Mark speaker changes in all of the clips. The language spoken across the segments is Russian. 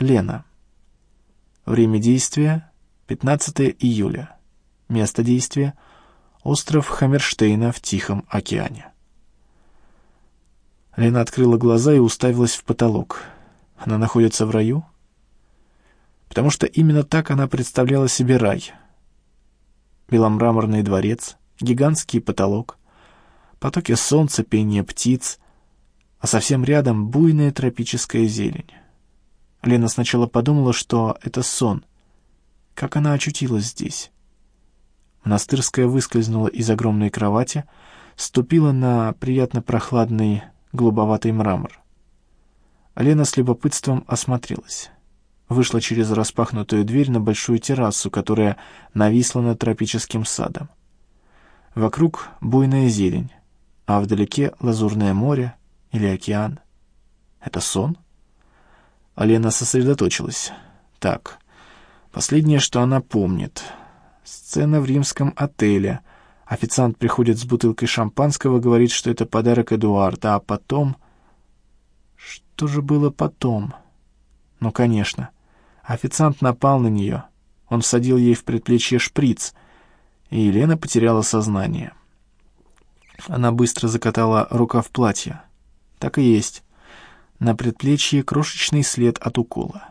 Speaker 1: Лена. Время действия — 15 июля. Место действия — остров Хаммерштейна в Тихом океане. Лена открыла глаза и уставилась в потолок. Она находится в раю? Потому что именно так она представляла себе рай. Беломраморный дворец, гигантский потолок, потоки солнца, пение птиц, а совсем рядом буйная тропическая зелень. Лена сначала подумала, что это сон. Как она очутилась здесь? Монастырская выскользнула из огромной кровати, ступила на приятно прохладный голубоватый мрамор. Лена с любопытством осмотрелась. Вышла через распахнутую дверь на большую террасу, которая нависла над тропическим садом. Вокруг буйная зелень, а вдалеке лазурное море или океан. Это сон? Алена сосредоточилась. Так, последнее, что она помнит. Сцена в римском отеле. Официант приходит с бутылкой шампанского, говорит, что это подарок Эдуарда, а потом... Что же было потом? Ну, конечно. Официант напал на нее. Он всадил ей в предплечье шприц, и Елена потеряла сознание. Она быстро закатала рукав платья. Так и есть. На предплечье крошечный след от укола.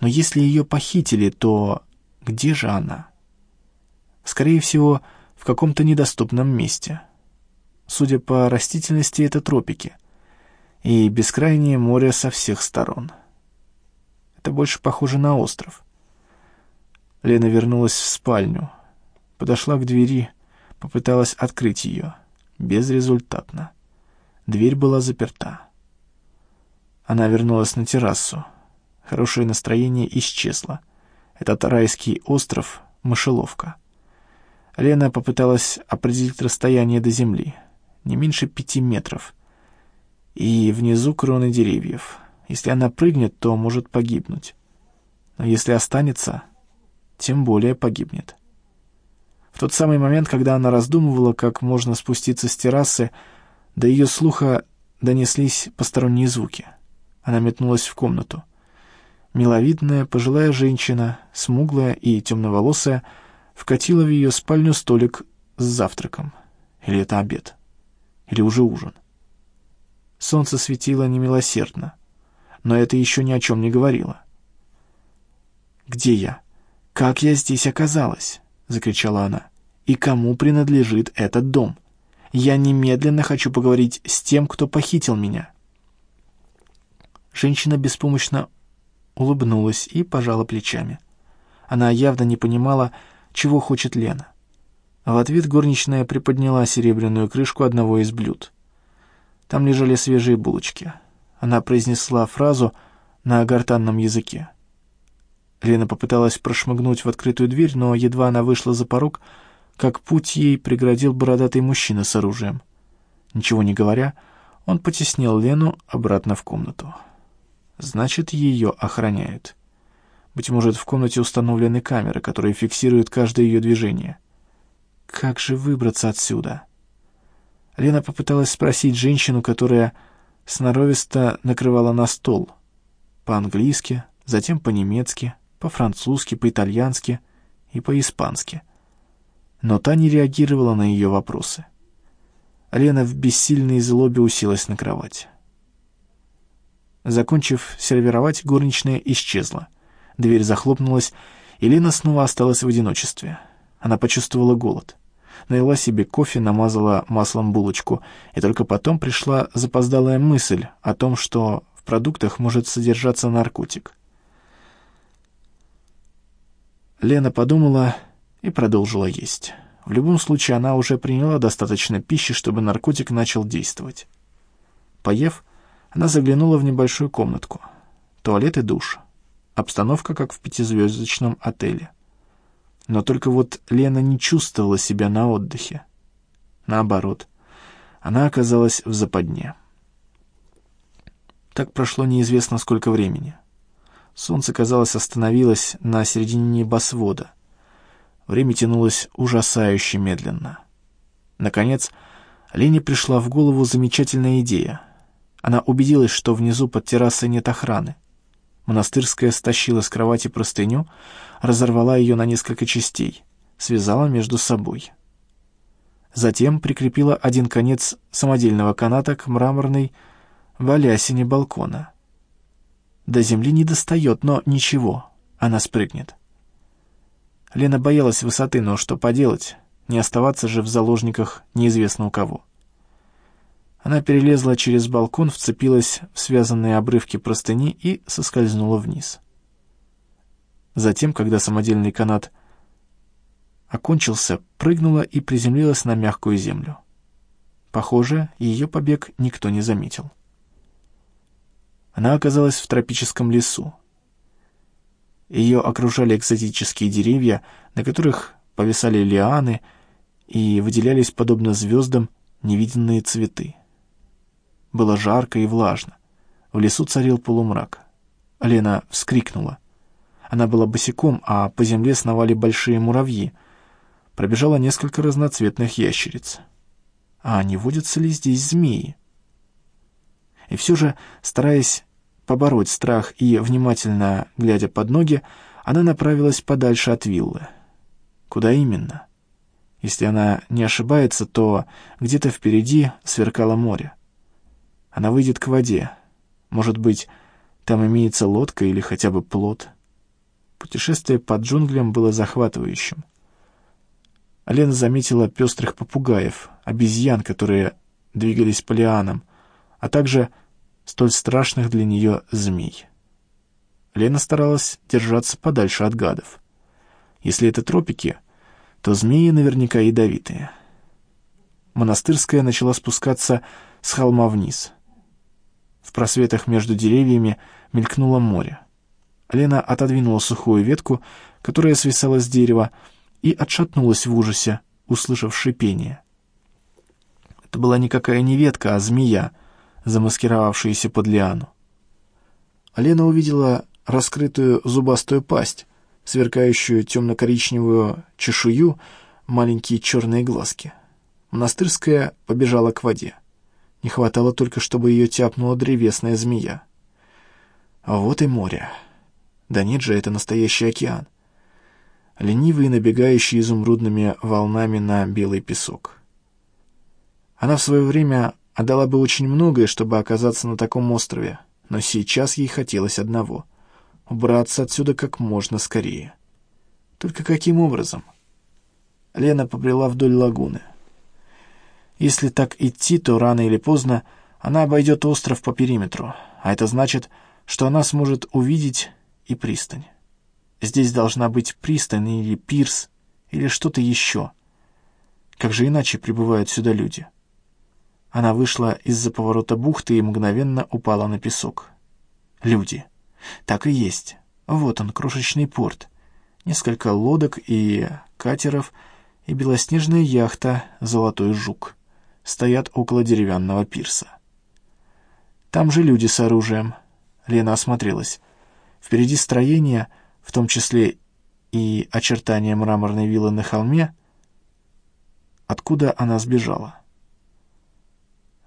Speaker 1: Но если ее похитили, то где же она? Скорее всего, в каком-то недоступном месте. Судя по растительности, это тропики. И бескрайнее море со всех сторон. Это больше похоже на остров. Лена вернулась в спальню. Подошла к двери, попыталась открыть ее. Безрезультатно. Дверь была заперта. Она вернулась на террасу. Хорошее настроение исчезло. Этот райский остров — мышеловка. Лена попыталась определить расстояние до земли. Не меньше пяти метров. И внизу кроны деревьев. Если она прыгнет, то может погибнуть. Но если останется, тем более погибнет. В тот самый момент, когда она раздумывала, как можно спуститься с террасы, до ее слуха донеслись посторонние звуки. Она метнулась в комнату. Миловидная пожилая женщина, смуглая и темноволосая, вкатила в ее спальню столик с завтраком. Или это обед? Или уже ужин? Солнце светило немилосердно, но это еще ни о чем не говорило. «Где я? Как я здесь оказалась?» — закричала она. «И кому принадлежит этот дом?» Я немедленно хочу поговорить с тем, кто похитил меня». Женщина беспомощно улыбнулась и пожала плечами. Она явно не понимала, чего хочет Лена. В ответ горничная приподняла серебряную крышку одного из блюд. Там лежали свежие булочки. Она произнесла фразу на гортанном языке. Лена попыталась прошмыгнуть в открытую дверь, но едва она вышла за порог, как путь ей преградил бородатый мужчина с оружием. Ничего не говоря, он потеснил Лену обратно в комнату. Значит, ее охраняют. Быть может, в комнате установлены камеры, которые фиксируют каждое ее движение. Как же выбраться отсюда? Лена попыталась спросить женщину, которая сноровисто накрывала на стол. По-английски, затем по-немецки, по-французски, по-итальянски и по-испански — но та не реагировала на ее вопросы. Лена в бессильной злобе уселась на кровать. Закончив сервировать, горничная исчезла. Дверь захлопнулась, и Лена снова осталась в одиночестве. Она почувствовала голод. Налила себе кофе, намазала маслом булочку, и только потом пришла запоздалая мысль о том, что в продуктах может содержаться наркотик. Лена подумала и продолжила есть. В любом случае, она уже приняла достаточно пищи, чтобы наркотик начал действовать. Поев, она заглянула в небольшую комнатку. Туалет и душ. Обстановка, как в пятизвездочном отеле. Но только вот Лена не чувствовала себя на отдыхе. Наоборот, она оказалась в западне. Так прошло неизвестно сколько времени. Солнце, казалось, остановилось на середине небосвода. Время тянулось ужасающе медленно. Наконец, Лене пришла в голову замечательная идея. Она убедилась, что внизу под террасой нет охраны. Монастырская стащила с кровати простыню, разорвала ее на несколько частей, связала между собой. Затем прикрепила один конец самодельного каната к мраморной балясине балкона. До земли не достает, но ничего, она спрыгнет. Лена боялась высоты, но что поделать, не оставаться же в заложниках неизвестно у кого. Она перелезла через балкон, вцепилась в связанные обрывки простыни и соскользнула вниз. Затем, когда самодельный канат окончился, прыгнула и приземлилась на мягкую землю. Похоже, ее побег никто не заметил. Она оказалась в тропическом лесу. Ее окружали экзотические деревья, на которых повисали лианы и выделялись, подобно звездам, невиденные цветы. Было жарко и влажно. В лесу царил полумрак. Лена вскрикнула. Она была босиком, а по земле сновали большие муравьи. Пробежало несколько разноцветных ящериц. А не водятся ли здесь змеи? И все же, стараясь побороть страх и, внимательно глядя под ноги, она направилась подальше от виллы. Куда именно? Если она не ошибается, то где-то впереди сверкало море. Она выйдет к воде. Может быть, там имеется лодка или хотя бы плот. Путешествие под джунглям было захватывающим. Алена заметила пестрых попугаев, обезьян, которые двигались по лианам, а также столь страшных для нее змей. Лена старалась держаться подальше от гадов. Если это тропики, то змеи наверняка ядовитые. Монастырская начала спускаться с холма вниз. В просветах между деревьями мелькнуло море. Лена отодвинула сухую ветку, которая свисала с дерева, и отшатнулась в ужасе, услышав шипение. Это была никакая не ветка, а змея, замаскировавшаяся под лиану. Лена увидела раскрытую зубастую пасть, сверкающую темно-коричневую чешую, маленькие черные глазки. Монастырская побежала к воде. Не хватало только, чтобы ее тяпнула древесная змея. А вот и море. Да нет же, это настоящий океан. Ленивый, набегающий изумрудными волнами на белый песок. Она в свое время отдала бы очень многое, чтобы оказаться на таком острове, но сейчас ей хотелось одного — убраться отсюда как можно скорее. Только каким образом? Лена побрела вдоль лагуны. Если так идти, то рано или поздно она обойдет остров по периметру, а это значит, что она сможет увидеть и пристань. Здесь должна быть пристань или пирс, или что-то еще. Как же иначе прибывают сюда люди? Она вышла из-за поворота бухты и мгновенно упала на песок. Люди. Так и есть. Вот он, крошечный порт. Несколько лодок и катеров, и белоснежная яхта «Золотой жук» стоят около деревянного пирса. Там же люди с оружием. Лена осмотрелась. Впереди строения, в том числе и очертания мраморной виллы на холме, откуда она сбежала.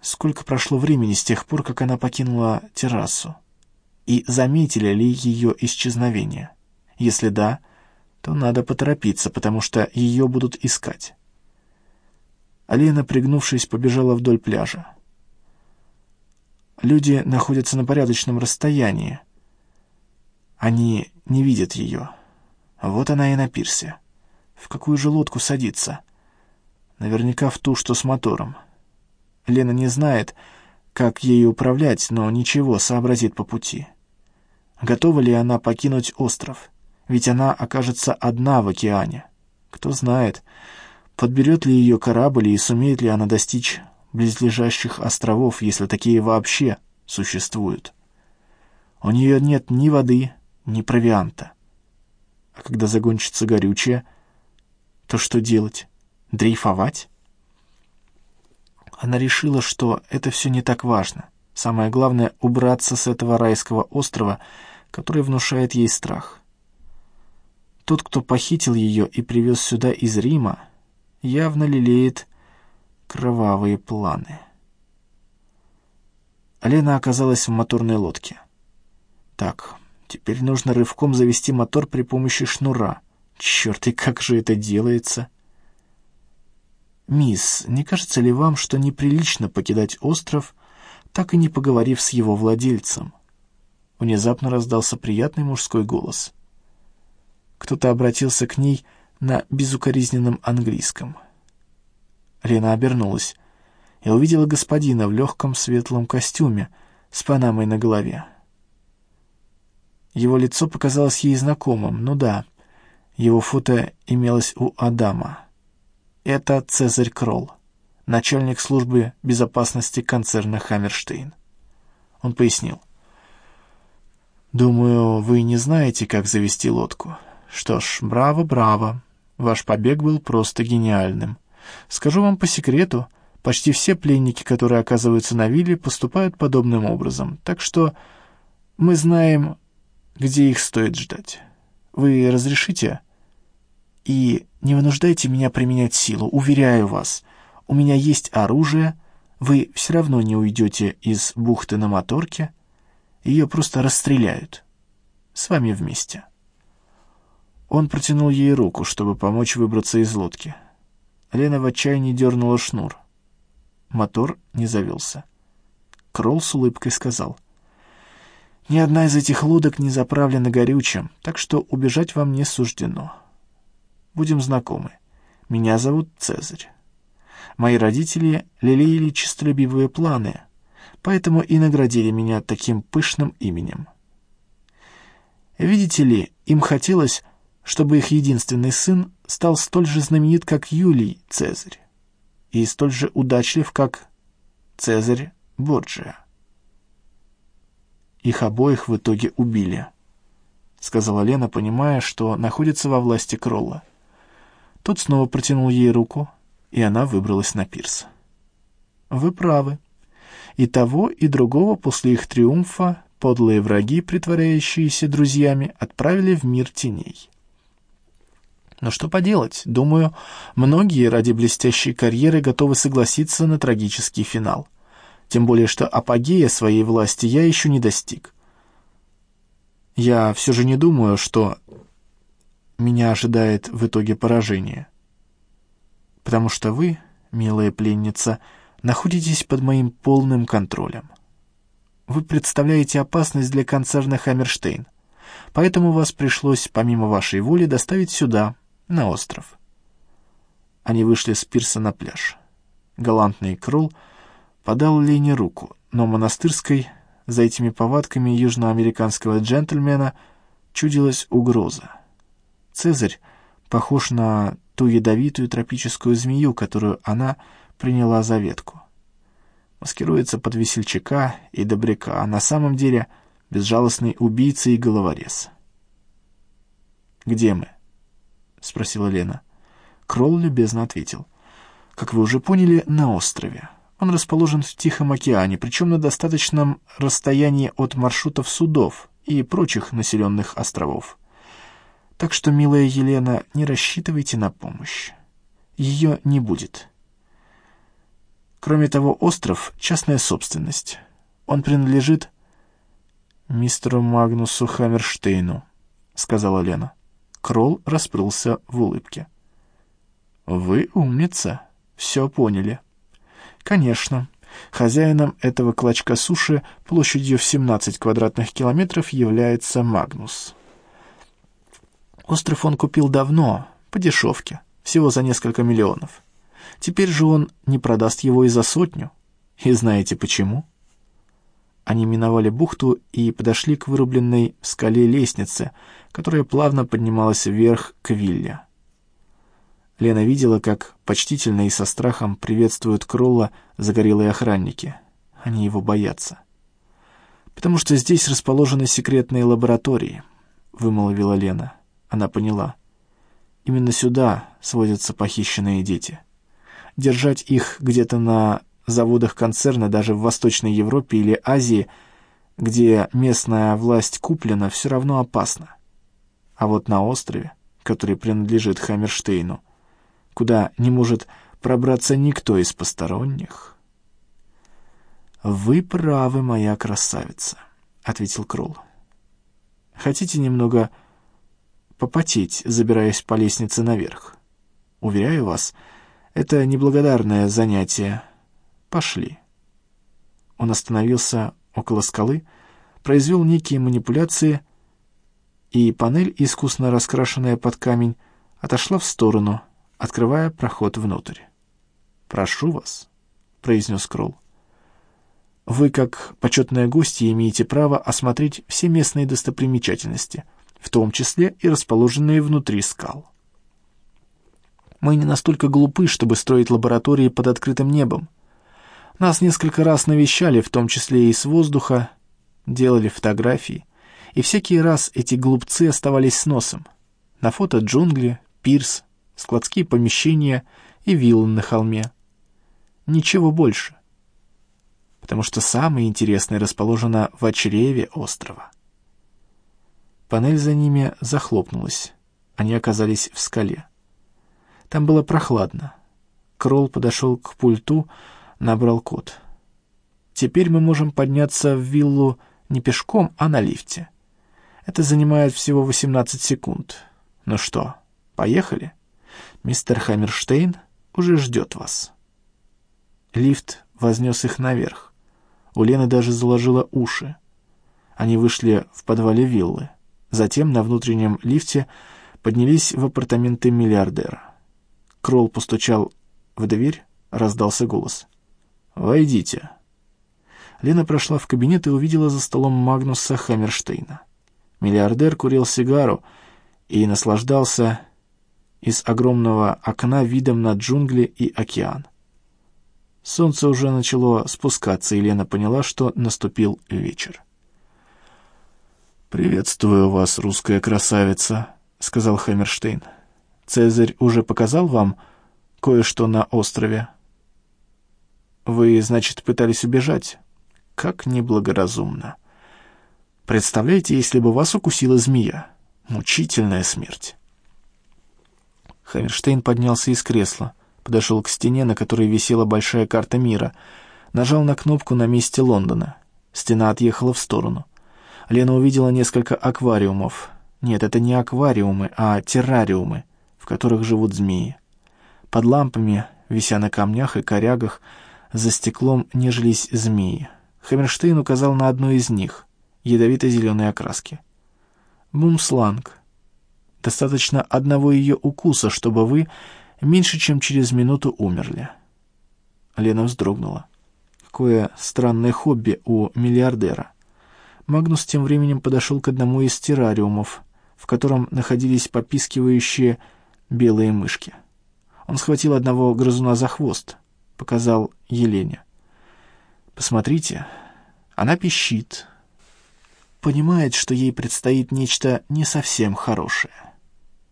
Speaker 1: Сколько прошло времени с тех пор, как она покинула террасу? И заметили ли ее исчезновение? Если да, то надо поторопиться, потому что ее будут искать. Алена, пригнувшись, побежала вдоль пляжа. Люди находятся на порядочном расстоянии. Они не видят ее. Вот она и на пирсе. В какую же лодку садиться? Наверняка в ту, что с мотором. Лена не знает, как ею управлять, но ничего, сообразит по пути. Готова ли она покинуть остров? Ведь она окажется одна в океане. Кто знает, Подберет ли ее корабль и сумеет ли она достичь близлежащих островов, если такие вообще существуют? У нее нет ни воды, ни провианта. А когда закончится горючее, то что делать? Дрейфовать? Она решила, что это все не так важно. Самое главное — убраться с этого райского острова, который внушает ей страх. Тот, кто похитил ее и привез сюда из Рима, явно лелеет кровавые планы. Лена оказалась в моторной лодке. Так, Теперь нужно рывком завести мотор при помощи шнура. Черт, и как же это делается? «Мисс, не кажется ли вам, что неприлично покидать остров, так и не поговорив с его владельцем?» Внезапно раздался приятный мужской голос. Кто-то обратился к ней на безукоризненном английском. Лена обернулась и увидела господина в легком светлом костюме с панамой на голове. Его лицо показалось ей знакомым, ну да, его фото имелось у Адама. Это Цезарь Кролл, начальник службы безопасности концерна «Хаммерштейн». Он пояснил. «Думаю, вы не знаете, как завести лодку. Что ж, браво, браво. Ваш побег был просто гениальным. Скажу вам по секрету, почти все пленники, которые оказываются на вилле, поступают подобным образом, так что мы знаем, где их стоит ждать. Вы разрешите?» И не вынуждайте меня применять силу, уверяю вас. У меня есть оружие, вы все равно не уйдете из бухты на моторке. Ее просто расстреляют. С вами вместе. Он протянул ей руку, чтобы помочь выбраться из лодки. Лена в отчаянии дернула шнур. Мотор не завелся. Кролл с улыбкой сказал. «Ни одна из этих лодок не заправлена горючим, так что убежать вам не суждено». Будем знакомы. Меня зовут Цезарь. Мои родители лелеяли честолюбивые планы, поэтому и наградили меня таким пышным именем. Видите ли, им хотелось, чтобы их единственный сын стал столь же знаменит, как Юлий Цезарь, и столь же удачлив, как Цезарь Борджиа. Их обоих в итоге убили, — сказала Лена, понимая, что находится во власти Кролла. Тот снова протянул ей руку, и она выбралась на пирс. «Вы правы. И того, и другого после их триумфа подлые враги, притворяющиеся друзьями, отправили в мир теней». Но что поделать, думаю, многие ради блестящей карьеры готовы согласиться на трагический финал. Тем более, что апогея своей власти я еще не достиг. Я все же не думаю, что меня ожидает в итоге поражение. Потому что вы, милая пленница, находитесь под моим полным контролем. Вы представляете опасность для концерна «Хаммерштейн», поэтому вас пришлось, помимо вашей воли, доставить сюда, на остров. Они вышли с пирса на пляж. Галантный Кролл подал Лене руку, но монастырской, за этими повадками южноамериканского джентльмена, чудилась угроза. Цезарь похож на ту ядовитую тропическую змею, которую она приняла за ветку. Маскируется под весельчака и добряка, а на самом деле безжалостный убийца и головорез. «Где мы?» — спросила Лена. Кролл любезно ответил. «Как вы уже поняли, на острове. Он расположен в Тихом океане, причем на достаточном расстоянии от маршрутов судов и прочих населенных островов. Так что, милая Елена, не рассчитывайте на помощь. Ее не будет. Кроме того, остров — частная собственность. Он принадлежит мистеру Магнусу Хаммерштейну, — сказала Лена. Кролл расплылся в улыбке. «Вы умница, все поняли». «Конечно. Хозяином этого клочка суши площадью в 17 квадратных километров является Магнус». Остров он купил давно, по дешевке, всего за несколько миллионов. Теперь же он не продаст его и за сотню. И знаете почему? Они миновали бухту и подошли к вырубленной в скале лестнице, которая плавно поднималась вверх к вилле. Лена видела, как почтительно и со страхом приветствуют Кролла загорелые охранники. Они его боятся. «Потому что здесь расположены секретные лаборатории», — вымолвила Лена. Она поняла. Именно сюда сводятся похищенные дети. Держать их где-то на заводах концерна даже в Восточной Европе или Азии, где местная власть куплена, все равно опасно. А вот на острове, который принадлежит Хаммерштейну, куда не может пробраться никто из посторонних... «Вы правы, моя красавица», — ответил Кролл. Хотите немного попотеть, забираясь по лестнице наверх? Уверяю вас, это неблагодарное занятие. Пошли». Он остановился около скалы, произвел некие манипуляции, и панель, искусно раскрашенная под камень, отошла в сторону, открывая проход внутрь. «Прошу вас», — произнес Кролл. «Вы, как почетные гости, имеете право осмотреть все местные достопримечательности, в том числе и расположенные внутри скал. Мы не настолько глупы, чтобы строить лаборатории под открытым небом. Нас несколько раз навещали, в том числе и с воздуха, делали фотографии, и всякий раз эти глупцы оставались с носом. На фото джунгли, пирс, складские помещения и виллы на холме. Ничего больше. Потому что самое интересное расположено в очреве острова. Панель за ними захлопнулась. Они оказались в скале. Там было прохладно. Кролл подошел к пульту, набрал код. Теперь мы можем подняться в виллу не пешком, а на лифте. Это занимает всего 18 секунд. Ну что, поехали? Мистер Хаммерштейн уже ждет вас. Лифт вознес их наверх. У Лены даже заложило уши. Они вышли в подвале виллы. Затем на внутреннем лифте поднялись в апартаменты миллиардера. Кролл постучал в дверь, раздался голос. «Войдите». Лена прошла в кабинет и увидела за столом Магнуса Хаммерштейна. Миллиардер курил сигару и наслаждался из огромного окна видом на джунгли и океан. Солнце уже начало спускаться, и Лена поняла, что наступил вечер. «Приветствую вас, русская красавица», — сказал Хаммерштейн. «Цезарь уже показал вам кое-что на острове?» «Вы, значит, пытались убежать?» «Как неблагоразумно!» «Представляете, если бы вас укусила змея? Мучительная смерть!» Хаммерштейн поднялся из кресла, подошел к стене, на которой висела большая карта мира, нажал на кнопку на месте Лондона. Стена отъехала в сторону. Лена увидела несколько аквариумов. Нет, это не аквариумы, а террариумы, в которых живут змеи. Под лампами, вися на камнях и корягах, за стеклом нежились змеи. Хаммерштейн указал на одну из них, ядовито-зеленой окраски. Бумсланг. Достаточно одного ее укуса, чтобы вы меньше чем через минуту умерли. Лена вздрогнула. Какое странное хобби у миллиардера. Магнус тем временем подошел к одному из террариумов, в котором находились попискивающие белые мышки. Он схватил одного грызуна за хвост, показал Елене. «Посмотрите, она пищит, понимает, что ей предстоит нечто не совсем хорошее,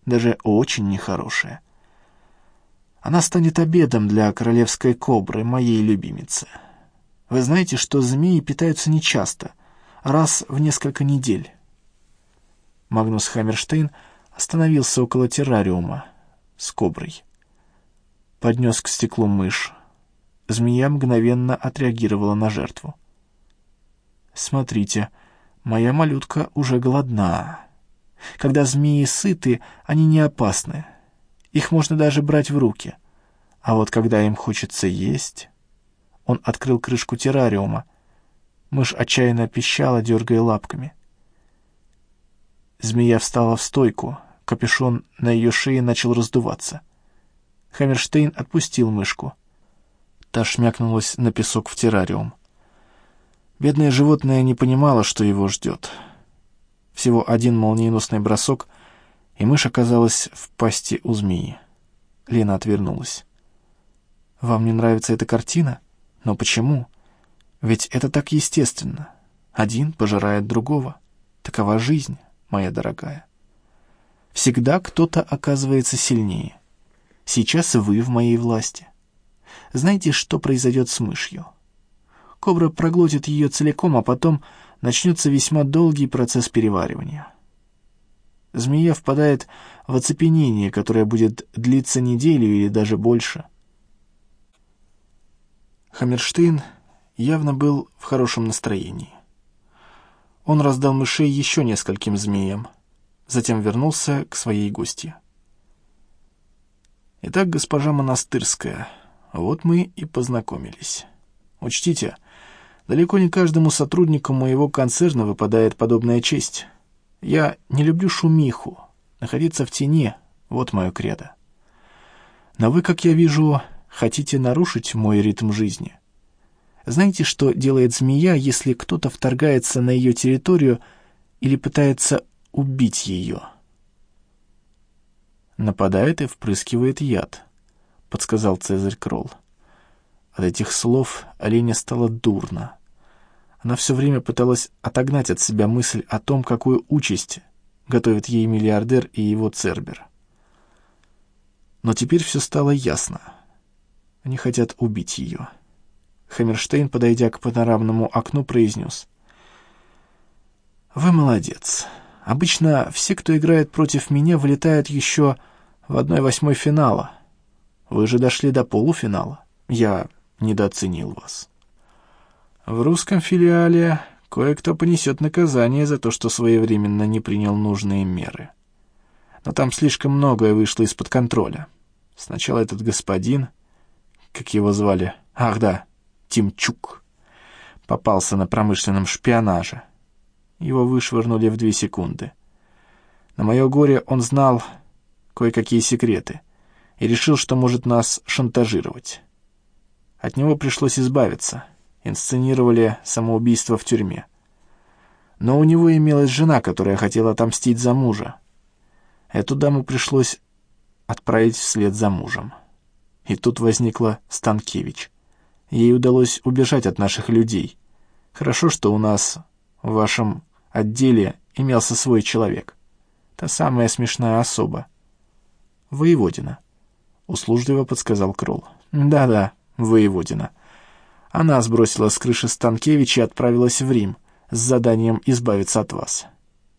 Speaker 1: даже очень нехорошее. Она станет обедом для королевской кобры, моей любимицы. Вы знаете, что змеи питаются нечасто — раз в несколько недель. Магнус Хаммерштейн остановился около террариума с коброй. Поднес к стеклу мышь. Змея мгновенно отреагировала на жертву. «Смотрите, моя малютка уже голодна. Когда змеи сыты, они не опасны. Их можно даже брать в руки. А вот когда им хочется есть...» Он открыл крышку террариума — Мышь отчаянно пищала, дергая лапками. Змея встала в стойку, капюшон на ее шее начал раздуваться. Хаммерштейн отпустил мышку. Та шмякнулась на песок в террариум. Бедное животное не понимало, что его ждет. Всего один молниеносный бросок, и мышь оказалась в пасти у змеи. Лена отвернулась. «Вам не нравится эта картина? Но почему?» Ведь это так естественно. Один пожирает другого. Такова жизнь, моя дорогая. Всегда кто-то оказывается сильнее. Сейчас вы в моей власти. Знаете, что произойдет с мышью? Кобра проглотит ее целиком, а потом начнется весьма долгий процесс переваривания. Змея впадает в оцепенение, которое будет длиться неделю или даже больше. Хаммерштейн явно был в хорошем настроении. он раздал мышей еще нескольким змеям, затем вернулся к своей гости. «Итак, госпожа Монастырская, вот мы и познакомились. Учтите, далеко не каждому сотруднику моего концерна выпадает подобная честь. Я не люблю шумиху, находиться в тени — вот мое кредо. Но вы, как я вижу, хотите нарушить мой ритм жизни. Знаете, что делает змея, если кто-то вторгается на ее территорию или пытается убить ее?» «Нападает и впрыскивает яд», — подсказал Цезарь Кролл. От этих слов Олене стало дурно. Она все время пыталась отогнать от себя мысль о том, какую участь готовит ей миллиардер и его Цербер. Но теперь все стало ясно. Они хотят убить ее. Хаммерштейн, подойдя к панорамному окну, произнес. «Вы молодец. Обычно все, кто играет против меня, вылетают еще в одной восьмой финала. Вы же дошли до полуфинала. Я недооценил вас». В русском филиале кое-кто понесет наказание за то, что своевременно не принял нужные меры. Но там слишком многое вышло из-под контроля. Сначала этот господин, как его звали, ах да, Тимчук, попался на промышленном шпионаже. Его вышвырнули в две секунды. На мое горе он знал кое-какие секреты и решил, что может нас шантажировать. От него пришлось избавиться — инсценировали самоубийство в тюрьме. Но у него имелась жена, которая хотела отомстить за мужа. Эту даму пришлось отправить вслед за мужем. И тут возникла Станкевич. Ей удалось убежать от наших людей. Хорошо, что у нас в вашем отделе имелся свой человек. Та самая смешная особа. Воеводина. Услужливо подсказал Кролл. Да-да, воеводина. Она сбросила с крыши Станкевича и отправилась в Рим с заданием избавиться от вас.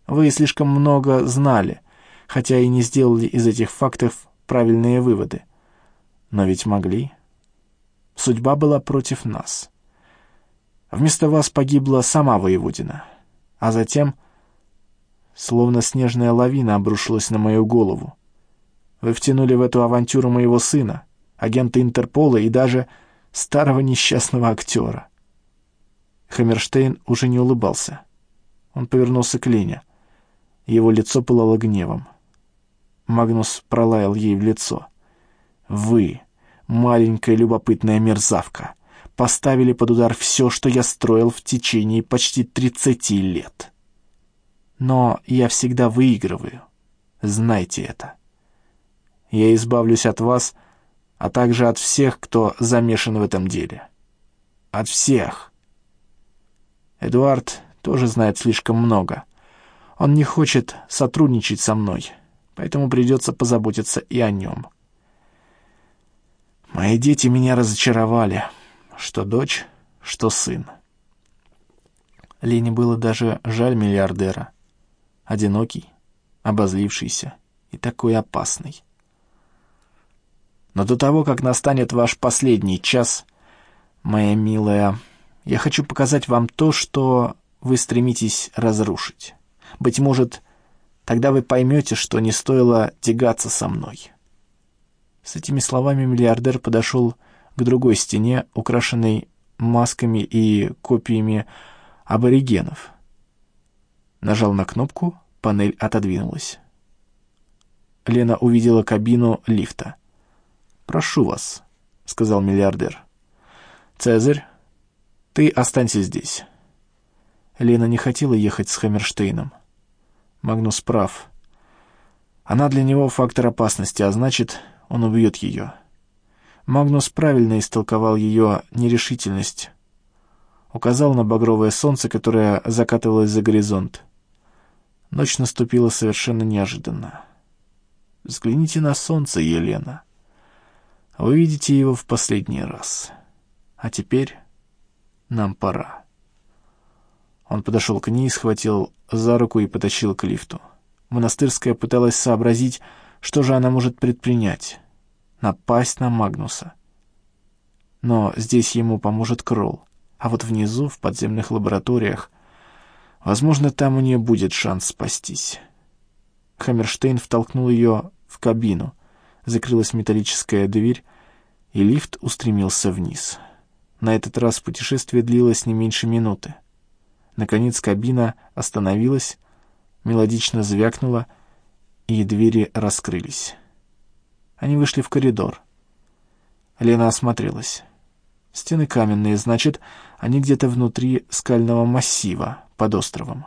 Speaker 1: Вы слишком много знали, хотя и не сделали из этих фактов правильные выводы. Но ведь могли. Судьба была против нас. Вместо вас погибла сама воеводина. А затем, словно снежная лавина, обрушилась на мою голову. Вы втянули в эту авантюру моего сына, агента Интерпола и даже старого несчастного актера. Хаммерштейн уже не улыбался. Он повернулся к Лене. Его лицо пылало гневом. Магнус пролаял ей в лицо. «Вы, маленькая любопытная мерзавка, поставили под удар все, что я строил в течение почти тридцати лет. Но я всегда выигрываю. Знайте это. Я избавлюсь от вас — а также от всех, кто замешан в этом деле. От всех. Эдуард тоже знает слишком много. Он не хочет сотрудничать со мной, поэтому придется позаботиться и о нем. Мои дети меня разочаровали, что дочь, что сын. Лене было даже жаль миллиардера. Одинокий, обозлившийся и такой опасный. Но до того, как настанет ваш последний час, моя милая, я хочу показать вам то, что вы стремитесь разрушить. Быть может, тогда вы поймете, что не стоило тягаться со мной». С этими словами миллиардер подошел к другой стене, украшенной масками и копиями аборигенов. Нажал на кнопку, панель отодвинулась. Лена увидела кабину лифта — «Прошу вас», — сказал миллиардер. «Цезарь, ты останься здесь». Лена не хотела ехать с Хаммерштейном. Магнус прав. Она для него фактор опасности, а значит, он убьет ее. Магнус правильно истолковал ее нерешительность. Указал на багровое солнце, которое закатывалось за горизонт. Ночь наступила совершенно неожиданно. «Взгляните на солнце, Елена». Вы видите его в последний раз. А теперь нам пора. Он подошел к ней, схватил за руку и потащил к лифту. Монастырская пыталась сообразить, что же она может предпринять. Напасть на Магнуса. Но здесь ему поможет Кролл. А вот внизу, в подземных лабораториях, Возможно, там у нее будет шанс спастись. Хаммерштейн втолкнул ее в кабину. Закрылась металлическая дверь, и лифт устремился вниз. На этот раз путешествие длилось не меньше минуты. Наконец кабина остановилась, мелодично звякнула, и двери раскрылись. Они вышли в коридор. Лена осмотрелась. Стены каменные, значит, они где-то внутри скального массива, под островом.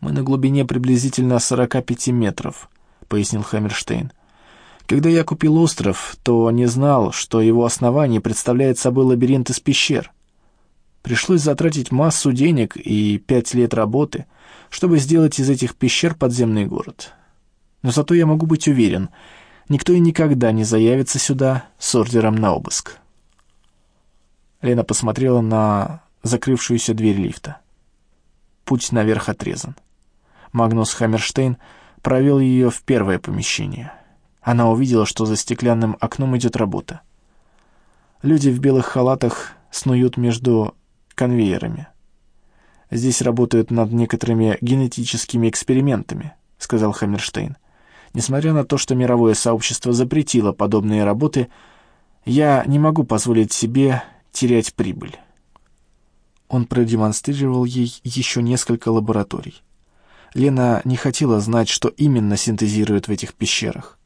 Speaker 1: «Мы на глубине приблизительно 45 метров», — пояснил Хаммерштейн. «Когда я купил остров, то не знал, что его основание представляет собой лабиринт из пещер. Пришлось затратить массу денег и пять лет работы, чтобы сделать из этих пещер подземный город. Но зато я могу быть уверен, никто и никогда не заявится сюда с ордером на обыск. Лена посмотрела на закрывшуюся дверь лифта. Путь наверх отрезан. Магнус Хаммерштейн провел ее в первое помещение. Она увидела, что за стеклянным окном идет работа. Люди в белых халатах снуют между конвейерами. «Здесь работают над некоторыми генетическими экспериментами», — сказал Хаммерштейн. «Несмотря на то, что мировое сообщество запретило подобные работы, я не могу позволить себе терять прибыль». Он продемонстрировал ей еще несколько лабораторий. Лена не хотела знать, что именно синтезируют в этих пещерах.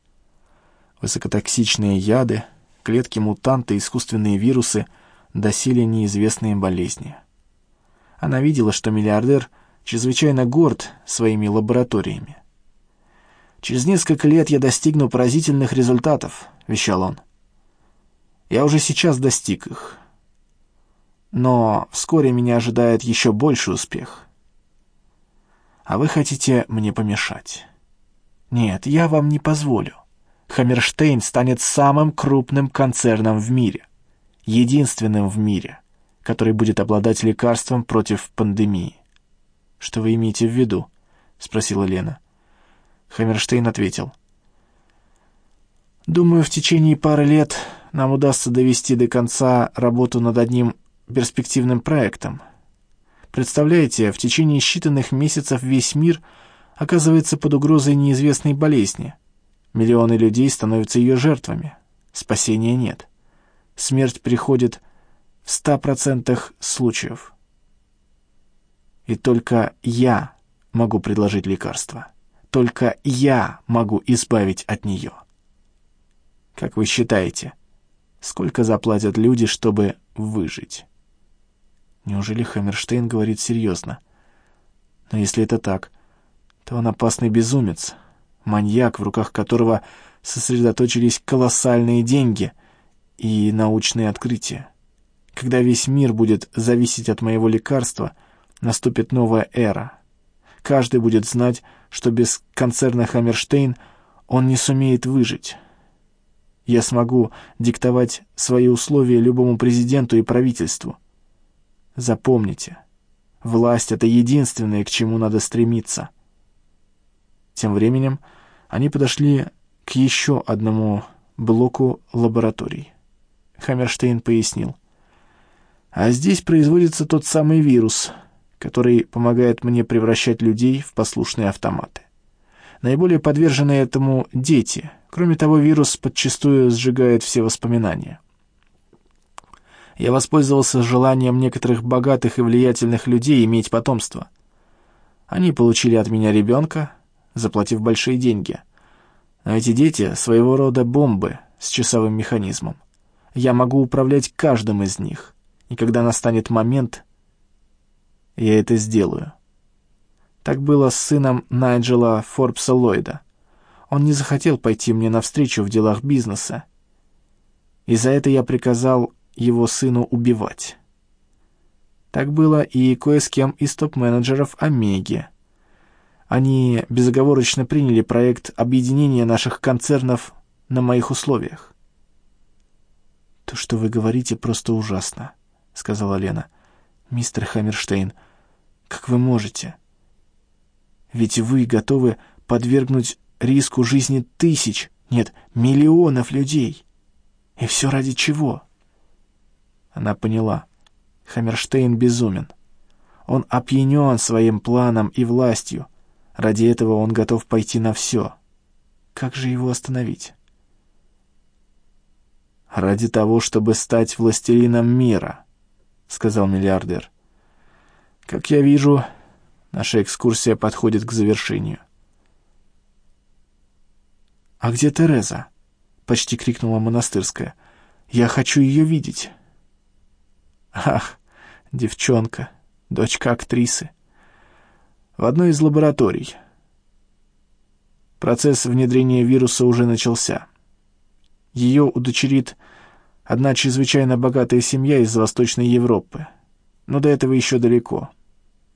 Speaker 1: Высокотоксичные яды, клетки-мутанты, искусственные вирусы, доселе неизвестные болезни — она видела, что миллиардер чрезвычайно горд своими лабораториями. «Через несколько лет я достигну поразительных результатов», — вещал он. «Я уже сейчас достиг их. Но вскоре меня ожидает еще больший успех. А вы хотите мне помешать? Нет, я вам не позволю. Хаммерштейн станет самым крупным концерном в мире, единственным в мире» который будет обладать лекарством против пандемии. «Что вы имеете в виду?» — спросила Лена. Хаммерштейн ответил. «Думаю, в течение пары лет нам удастся довести до конца работу над одним перспективным проектом. Представляете, в течение считанных месяцев весь мир оказывается под угрозой неизвестной болезни. Миллионы людей становятся ее жертвами. Спасения нет. Смерть приходит в ста процентах случаев. И только я могу предложить лекарство. Только я могу избавить от нее. Как вы считаете, сколько заплатят люди, чтобы выжить? Неужели Хаммерштейн говорит серьезно? Но если это так, то он опасный безумец, маньяк, в руках которого сосредоточились колоссальные деньги и научные открытия. Когда весь мир будет зависеть от моего лекарства, наступит новая эра. Каждый будет знать, что без концерна «Хаммерштейн» он не сумеет выжить. Я смогу диктовать свои условия любому президенту и правительству. Запомните, власть — это единственное, к чему надо стремиться. Тем временем они подошли к еще одному блоку лабораторий. Хаммерштейн пояснил — а здесь производится тот самый вирус, который помогает мне превращать людей в послушные автоматы. Наиболее подвержены этому дети. Кроме того, вирус подчастую сжигает все воспоминания. Я воспользовался желанием некоторых богатых и влиятельных людей иметь потомство. Они получили от меня ребенка, заплатив большие деньги. Но эти дети — своего рода бомбы с часовым механизмом. Я могу управлять каждым из них. И когда настанет момент, я это сделаю. Так было с сыном Найджела Форбса Ллойда. Он не захотел пойти мне навстречу в делах бизнеса. И за это я приказал его сыну убивать. Так было и кое с кем из топ-менеджеров Омеги. Они безоговорочно приняли проект объединения наших концернов на моих условиях. То, что вы говорите, просто ужасно сказала Лена. «Мистер Хаммерштейн, как вы можете? Ведь вы готовы подвергнуть риску жизни тысяч, нет, миллионов людей. И все ради чего?» Она поняла. Хаммерштейн безумен. Он опьянен своим планом и властью. Ради этого он готов пойти на все. Как же его остановить? «Ради того, чтобы стать властелином мира», — сказал миллиардер. «Как я вижу, наша экскурсия подходит к завершению». «А где Тереза?» — почти крикнула монастырская. «Я хочу ее видеть». «Ах, девчонка, дочка актрисы. В одной из лабораторий. Процесс внедрения вируса уже начался. Ее удочерит одна чрезвычайно богатая семья из Восточной Европы. Но до этого еще далеко.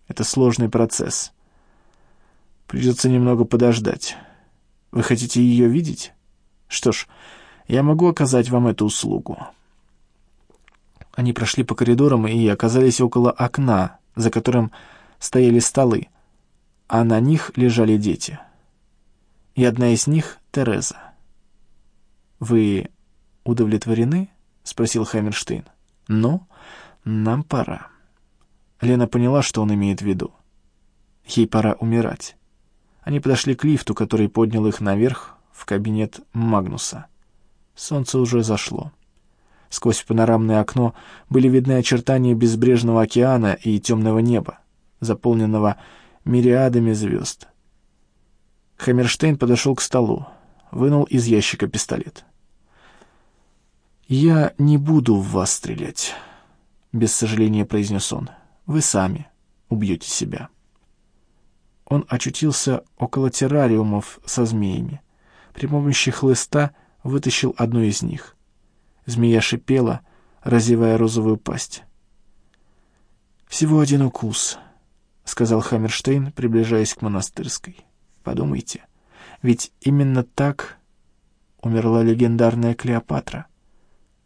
Speaker 1: Это сложный процесс. Придется немного подождать». Вы хотите ее видеть? Что ж, я могу оказать вам эту услугу». Они прошли по коридорам и оказались около окна, за которым стояли столы, а на них лежали дети. И одна из них — Тереза. «Вы удовлетворены?» — спросил Хаммерштейн. «Ну, нам пора». Лена поняла, что он имеет в виду. Ей пора умирать. Они подошли к лифту, который поднял их наверх в кабинет Магнуса. Солнце уже зашло. Сквозь панорамное окно были видны очертания безбрежного океана и темного неба, заполненного мириадами звезд. Хаммерштейн подошел к столу, вынул из ящика пистолет. «Я не буду в вас стрелять», — без сожаления произнес он. «Вы сами убьете себя» он очутился около террариумов со змеями. При помощи хлыста вытащил одну из них. Змея шипела, разевая розовую пасть. «Всего один укус», — сказал Хаммерштейн, приближаясь к монастырской. «Подумайте, ведь именно так умерла легендарная Клеопатра.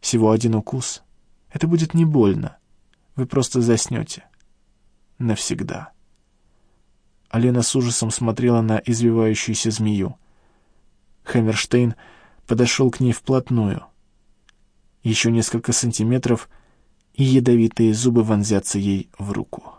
Speaker 1: Всего один укус. Это будет не больно. Вы просто заснете. Навсегда». Алена с ужасом смотрела на извивающуюся змею. Хаммерштейн подошел к ней вплотную. Еще несколько сантиметров, и ядовитые зубы вонзятся ей в руку.